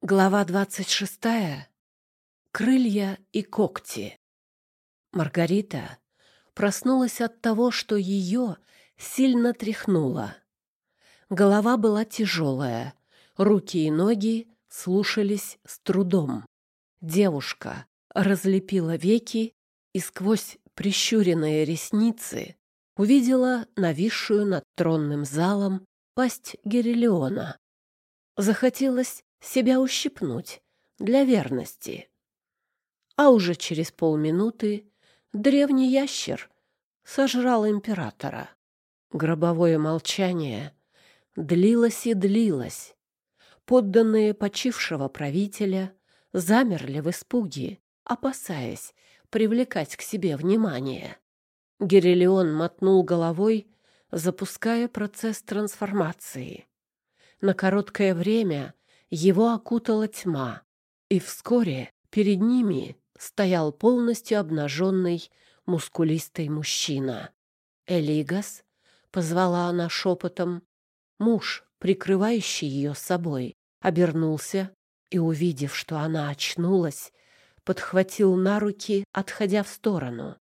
Глава двадцать шестая. Крылья и когти. Маргарита проснулась от того, что ее сильно тряхнуло. Голова была тяжелая, руки и ноги слушались с трудом. Девушка разлепила веки и сквозь прищуренные ресницы увидела нависшую над тронным залом пасть Герелиона. Захотелось себя ущипнуть для верности. А уже через полминуты древний ящер сожрал императора. Гробовое молчание длилось и длилось. Подданные почившего правителя замерли в испуге, опасаясь привлекать к себе внимание. Герелион мотнул головой, запуская процесс трансформации. На короткое время его окутала тьма, и вскоре перед ними стоял полностью обнаженный мускулистый мужчина. «Элигас?» — позвала она шепотом. Муж, прикрывающий ее собой, обернулся и, увидев, что она очнулась, подхватил на руки, отходя в сторону.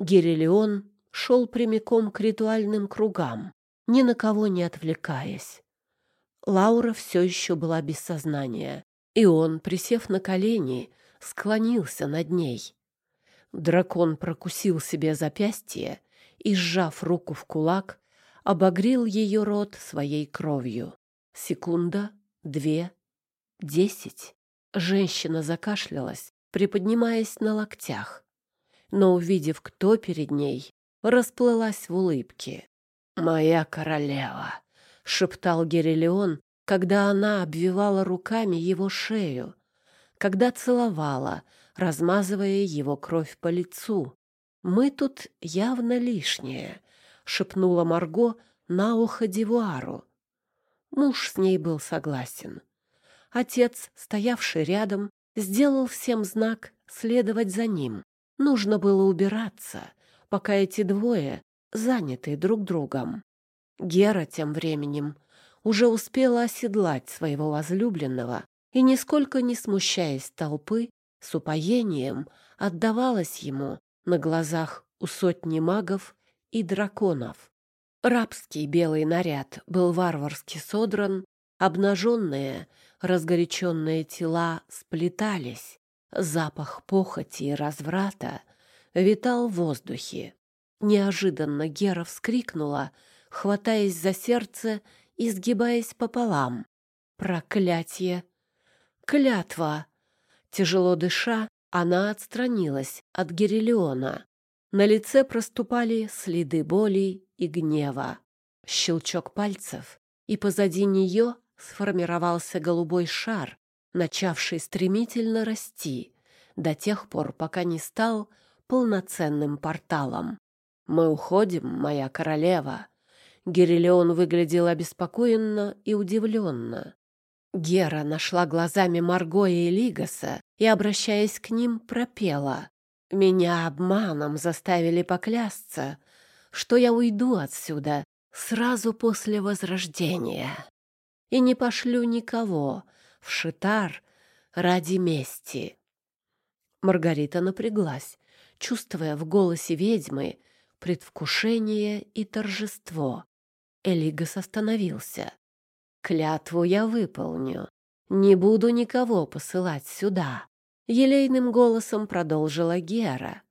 Герелион шел прямиком к ритуальным кругам, ни на кого не отвлекаясь. Лаура все еще была без сознания, и он, присев на колени, склонился над ней. Дракон прокусил себе запястье и, сжав руку в кулак, обогрел ее рот своей кровью. Секунда, две, десять. Женщина закашлялась, приподнимаясь на локтях, но, увидев, кто перед ней, расплылась в улыбке. «Моя королева!» Шептал Герелион, когда она обвивала руками его шею, когда целовала, размазывая его кровь по лицу. «Мы тут явно лишние», — шепнула Марго на ухо Дивуару. Муж с ней был согласен. Отец, стоявший рядом, сделал всем знак следовать за ним. Нужно было убираться, пока эти двое заняты друг другом. Гера тем временем уже успела оседлать своего возлюбленного и, нисколько не смущаясь толпы, с упоением отдавалась ему на глазах у сотни магов и драконов. Рабский белый наряд был варварски содран, обнаженные, разгоряченные тела сплетались, запах похоти и разврата витал в воздухе. Неожиданно Гера вскрикнула — хватаясь за сердце и сгибаясь пополам. Проклятие! Клятва! Тяжело дыша, она отстранилась от Герелиона. На лице проступали следы боли и гнева. Щелчок пальцев, и позади нее сформировался голубой шар, начавший стремительно расти до тех пор, пока не стал полноценным порталом. «Мы уходим, моя королева», Герелион выглядел обеспокоенно и удивленно. Гера нашла глазами Марго и Лигаса и, обращаясь к ним, пропела. «Меня обманом заставили поклясться, что я уйду отсюда сразу после Возрождения и не пошлю никого в Шитар ради мести». Маргарита напряглась, чувствуя в голосе ведьмы предвкушение и торжество. Элигас остановился. «Клятву я выполню. Не буду никого посылать сюда», — елейным голосом продолжила Гера.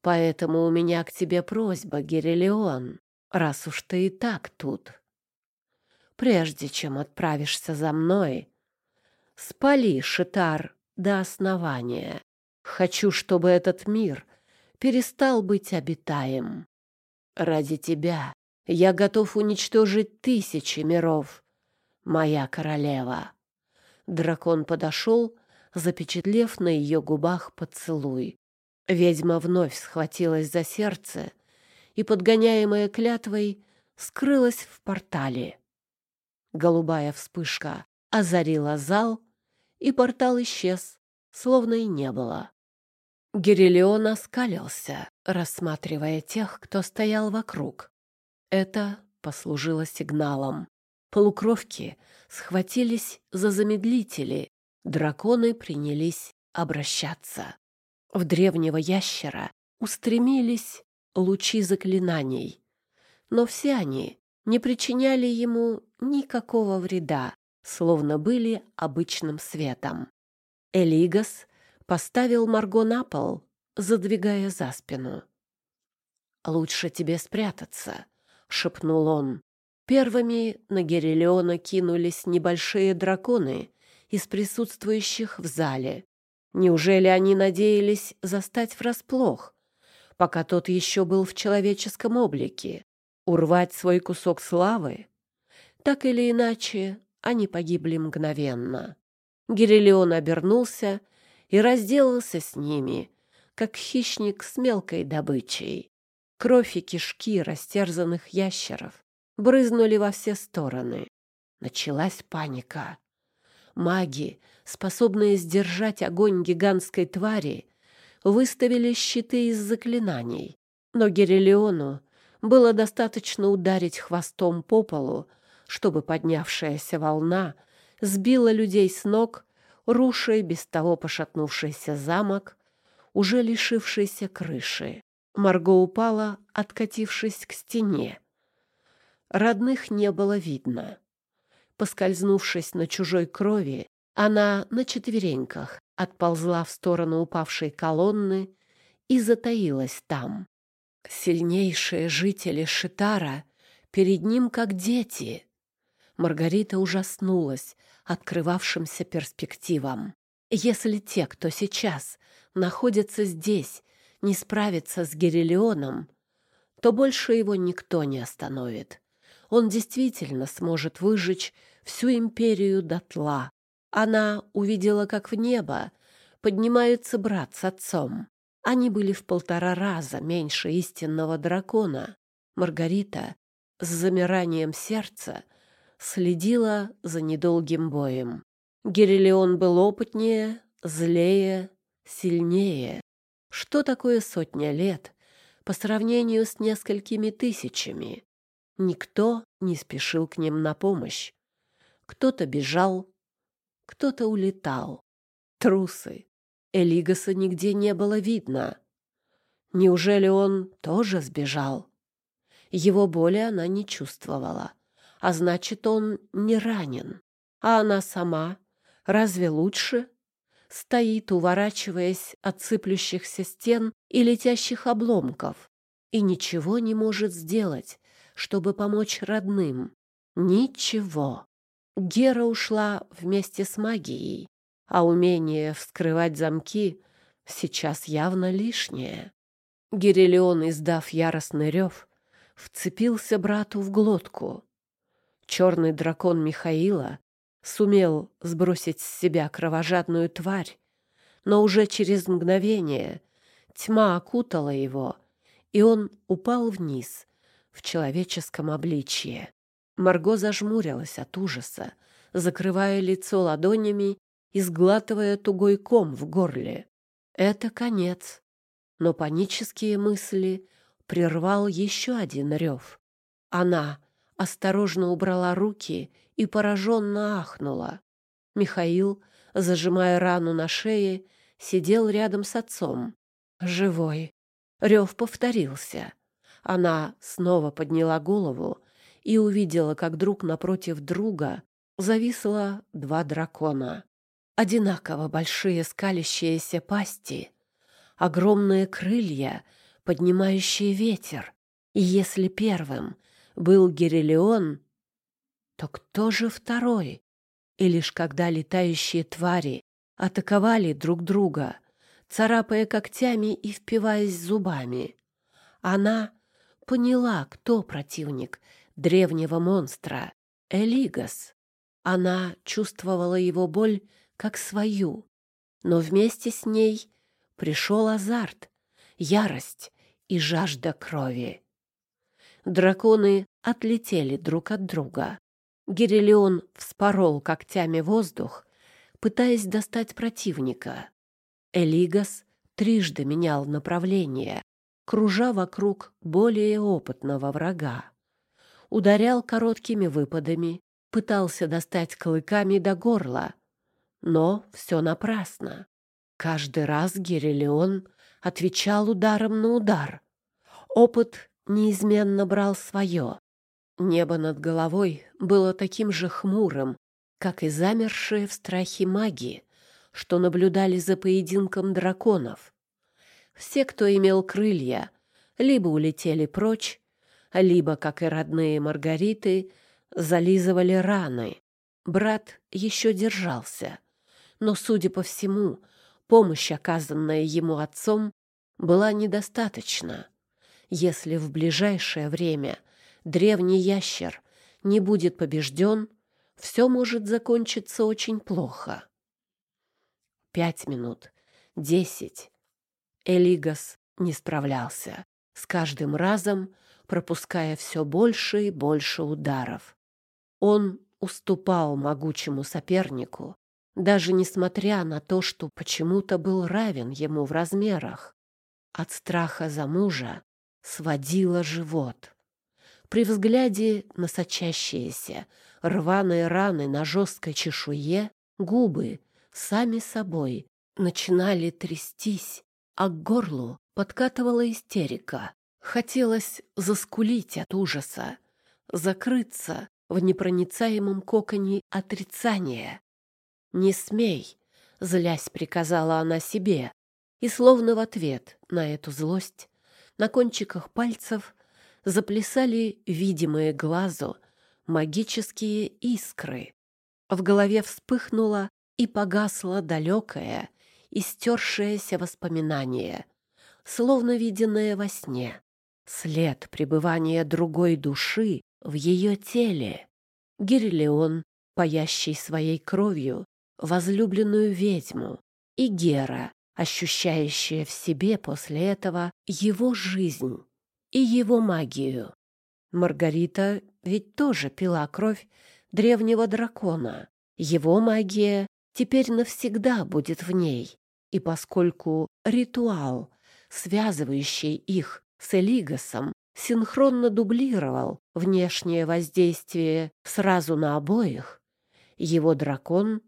«Поэтому у меня к тебе просьба, Герелион, раз уж ты и так тут. Прежде чем отправишься за мной, спали Шитар до основания. Хочу, чтобы этот мир перестал быть обитаем. Ради тебя я готов уничтожить тысячи миров, моя королева. Дракон подошел, запечатлев на ее губах поцелуй. Ведьма вновь схватилась за сердце и, подгоняемая клятвой, скрылась в портале. Голубая вспышка озарила зал, и портал исчез, словно и не было. Герелион оскалился, рассматривая тех, кто стоял вокруг. Это послужило сигналом. Полукровки схватились за замедлители, драконы принялись обращаться. В древнего ящера устремились лучи заклинаний, но все они не причиняли ему никакого вреда, словно были обычным светом. Элигас поставил Марго на пол, задвигая за спину. «Лучше тебе спрятаться», — шепнул он. Первыми на Герелиона кинулись небольшие драконы из присутствующих в зале. Неужели они надеялись застать врасплох, пока тот еще был в человеческом облике? Урвать свой кусок славы? Так или иначе, они погибли мгновенно. Герелион обернулся и разделался с ними, как хищник с мелкой добычей. Кровь и кишки растерзанных ящеров брызнули во все стороны. Началась паника. Маги, способные сдержать огонь гигантской твари, выставили щиты из заклинаний. Но Герелиону было достаточно ударить хвостом по полу, чтобы поднявшаяся волна сбила людей с ног, рушая без того пошатнувшийся замок, уже лишившийся крыши. Марго упала, откатившись к стене. Родных не было видно. Поскользнувшись на чужой крови, она на четвереньках отползла в сторону упавшей колонны и затаилась там. Сильнейшие жители Шитара перед ним как дети. Маргарита ужаснулась открывавшимся перспективам. Если те, кто сейчас находится здесь, не справится с Герелионом, то больше его никто не остановит. Он действительно сможет выжечь всю империю дотла. Она увидела, как в небо поднимается брат с отцом. Они были в полтора раза меньше истинного дракона. Маргарита с замиранием сердца следила за недолгим боем. Герелион был опытнее, злее, сильнее. Что такое сотня лет по сравнению с несколькими тысячами? Никто не спешил к ним на помощь. Кто-то бежал, кто-то улетал. Трусы. Элигаса нигде не было видно. Неужели он тоже сбежал? Его боли она не чувствовала, а значит, он не ранен. А она сама разве лучше? Стоит, уворачиваясь от сыплющихся стен и летящих обломков, и ничего не может сделать, чтобы помочь родным. Ничего. Гера ушла вместе с магией, а умение вскрывать замки сейчас явно лишнее. Герелион, издав яростный рев, вцепился брату в глотку. Черный дракон Михаила сумел сбросить с себя кровожадную тварь, но уже через мгновение тьма окутала его, и он упал вниз в человеческом обличье. Марго зажмурилась от ужаса, закрывая лицо ладонями и сглатывая тугой ком в горле. Это конец. Но панические мысли прервал еще один рев. Она осторожно убрала руки и пораженно ахнула. Михаил, зажимая рану на шее, сидел рядом с отцом. Живой. Рев повторился. Она снова подняла голову и увидела, как друг напротив друга зависло два дракона. Одинаково большие скалящиеся пасти, огромные крылья, поднимающие ветер. И если первым был Герелион, то кто же второй? И лишь когда летающие твари атаковали друг друга, царапая когтями и впиваясь зубами, она поняла, кто противник древнего монстра — Элигас. Она чувствовала его боль как свою, но вместе с ней пришел азарт, ярость и жажда крови. Драконы отлетели друг от друга. Гирелион вспорол когтями воздух, пытаясь достать противника. Элигас трижды менял направление, кружа вокруг более опытного врага. Ударял короткими выпадами, пытался достать клыками до горла, но все напрасно. Каждый раз Гирелион отвечал ударом на удар. Опыт неизменно брал свое. Небо над головой было таким же хмурым, как и замершие в страхе маги, что наблюдали за поединком драконов. Все, кто имел крылья, либо улетели прочь, либо, как и родные Маргариты, зализывали раны. Брат еще держался, но, судя по всему, помощь, оказанная ему отцом, была недостаточна. Если в ближайшее время древний ящер не будет побежден, все может закончиться очень плохо. Пять минут, десять. Элигас не справлялся, с каждым разом пропуская все больше и больше ударов. Он уступал могучему сопернику, даже несмотря на то, что почему-то был равен ему в размерах. От страха за мужа сводило живот. При взгляде на сочащиеся рваные раны на жесткой чешуе губы сами собой начинали трястись, а к горлу подкатывала истерика. Хотелось заскулить от ужаса, закрыться в непроницаемом коконе отрицания. «Не смей!» — злясь приказала она себе, и словно в ответ на эту злость на кончиках пальцев заплясали видимые глазу магические искры. В голове вспыхнуло и погасло далекое, истершееся воспоминание, словно виденное во сне. След пребывания другой души в ее теле. Гирлеон, паящий своей кровью возлюбленную ведьму, и Гера, ощущающая в себе после этого его жизнь и его магию. Маргарита ведь тоже пила кровь древнего дракона. Его магия теперь навсегда будет в ней. И поскольку ритуал, связывающий их с Элигасом, синхронно дублировал внешнее воздействие сразу на обоих, его дракон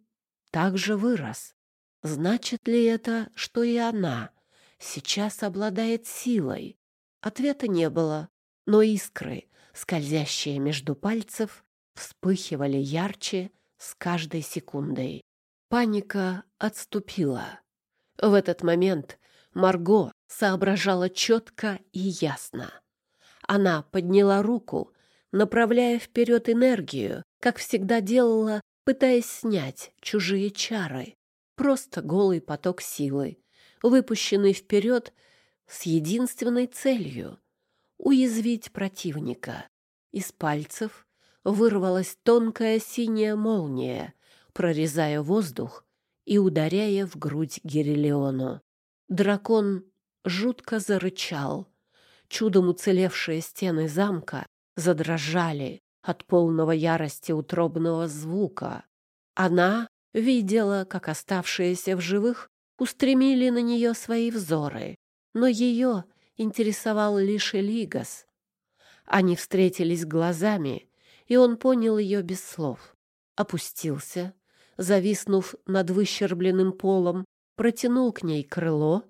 также вырос. Значит ли это, что и она сейчас обладает силой? Ответа не было, но искры, скользящие между пальцев, вспыхивали ярче с каждой секундой. Паника отступила. В этот момент Марго соображала четко и ясно. Она подняла руку, направляя вперед энергию, как всегда делала, пытаясь снять чужие чары. Просто голый поток силы, выпущенный вперед с единственной целью — уязвить противника. Из пальцев вырвалась тонкая синяя молния, прорезая воздух и ударяя в грудь Гирилеону. Дракон жутко зарычал. Чудом уцелевшие стены замка задрожали от полного ярости утробного звука. Она видела, как оставшиеся в живых устремили на нее свои взоры, но ее интересовал лишь Элигас. Они встретились глазами, и он понял ее без слов. Опустился, зависнув над выщербленным полом, протянул к ней крыло,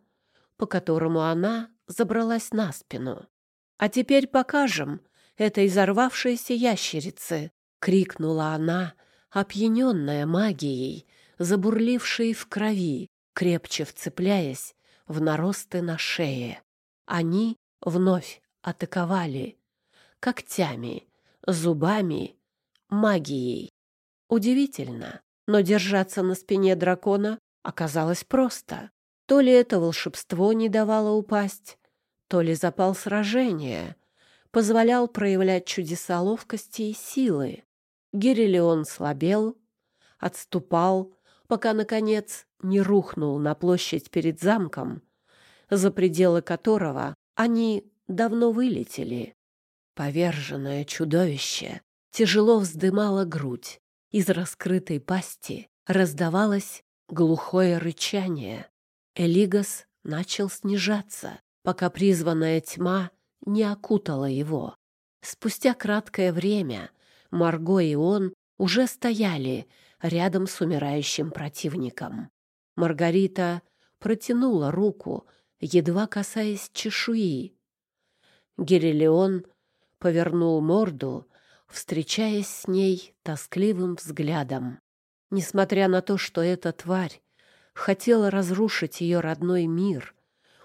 по которому она забралась на спину. «А теперь покажем этой взорвавшейся ящерице!» — крикнула она, опьяненная магией, забурлившей в крови, крепче вцепляясь в наросты на шее. Они вновь атаковали когтями, зубами, магией. Удивительно, но держаться на спине дракона оказалось просто. То ли это волшебство не давало упасть, то ли запал сражения позволял проявлять чудеса ловкости и силы. Гирилеон слабел, отступал, пока, наконец, не рухнул на площадь перед замком, за пределы которого они давно вылетели. Поверженное чудовище тяжело вздымало грудь. Из раскрытой пасти раздавалось глухое рычание. Элигас начал снижаться, пока призванная тьма не окутала его. Спустя краткое время Марго и он уже стояли рядом с умирающим противником. Маргарита протянула руку, едва касаясь чешуи. Герелион повернул морду, встречаясь с ней тоскливым взглядом. Несмотря на то, что эта тварь хотела разрушить ее родной мир,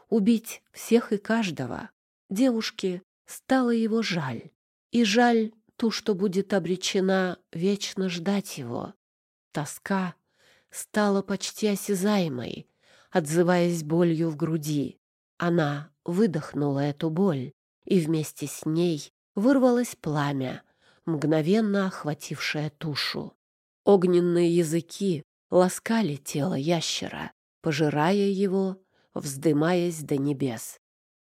убить всех и каждого, девушке стало его жаль. И жаль ту, что будет обречена вечно ждать его. Тоска стала почти осязаемой, отзываясь болью в груди. Она выдохнула эту боль, и вместе с ней вырвалось пламя, мгновенно охватившее тушу. Огненные языки ласкали тело ящера, пожирая его, вздымаясь до небес.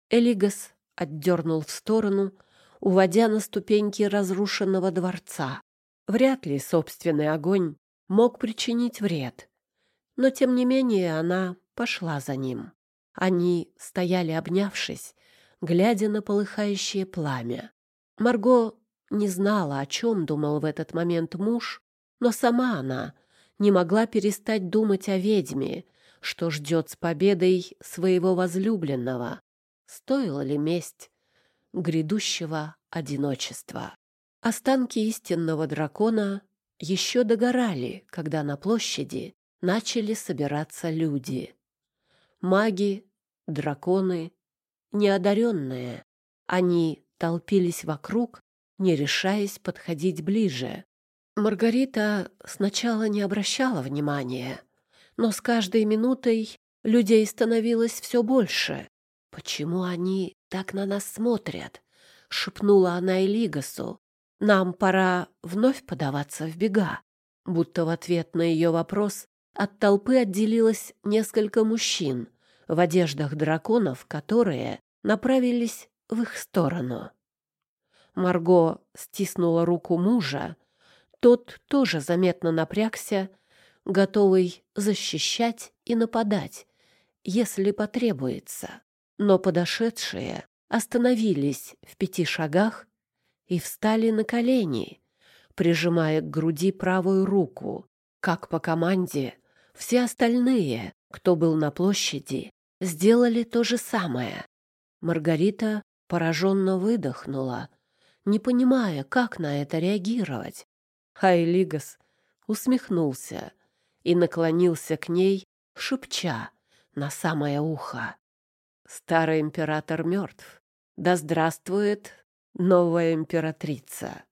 Элигас отдернул в сторону, уводя на ступеньки разрушенного дворца. Вряд ли собственный огонь мог причинить вред, но тем не менее она пошла за ним. Они стояли обнявшись, глядя на полыхающее пламя. Марго не знала, о чем думал в этот момент муж, но сама она не могла перестать думать о ведьме, что ждет с победой своего возлюбленного. Стоила ли месть грядущего одиночества? Останки истинного дракона еще догорали, когда на площади начали собираться люди. Маги, драконы, неодаренные. Они толпились вокруг, не решаясь подходить ближе. Маргарита сначала не обращала внимания, но с каждой минутой людей становилось все больше. «Почему они так на нас смотрят?» — шепнула она Элигасу. «Нам пора вновь подаваться в бега». Будто в ответ на ее вопрос от толпы отделилось несколько мужчин в одеждах драконов, которые направились в их сторону. Марго стиснула руку мужа. Тот тоже заметно напрягся, готовый защищать и нападать, если потребуется. Но подошедшие остановились в пяти шагах и встали на колени, прижимая к груди правую руку. Как по команде, все остальные, кто был на площади, сделали то же самое. Маргарита пораженно выдохнула, не понимая, как на это реагировать. Хайлигас усмехнулся и наклонился к ней, шепча на самое ухо. «Старый император мертв. Да здравствует новая императрица!»